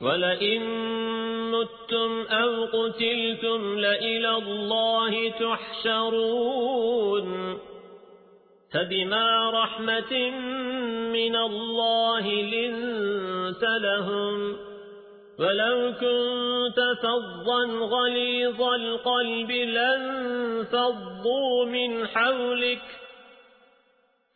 ولئن متم أو قتلتم لإلى الله تحشرون فبما رحمة من الله لنت لهم ولو كنت فظا غليظ القلب لن فضوا من حولك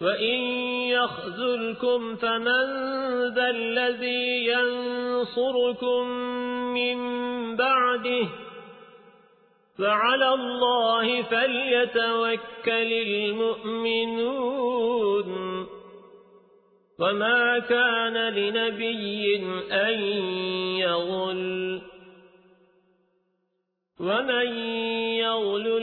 وإن يخذلكم فمن ذا الذي ينصركم من بعده فعلى الله فليتوكل المؤمنون وما كان لنبي أن يغل ومن يغل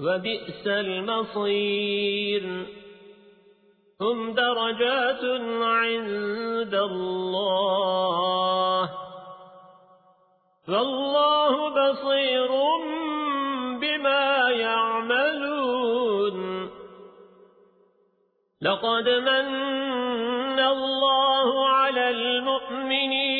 وبئس المصير. هم درجات عند الله. والله بصير بما يعملون. لقد من الله على المؤمنين.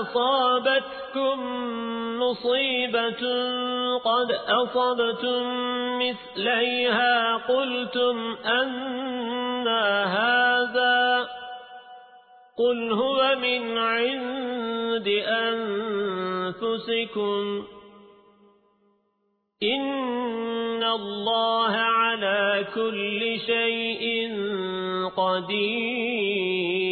أصابتكم مصيبة قد أصبتم مثليها قلتم أن هذا قل هو من عند أنفسكم إن الله كل شيء قدير.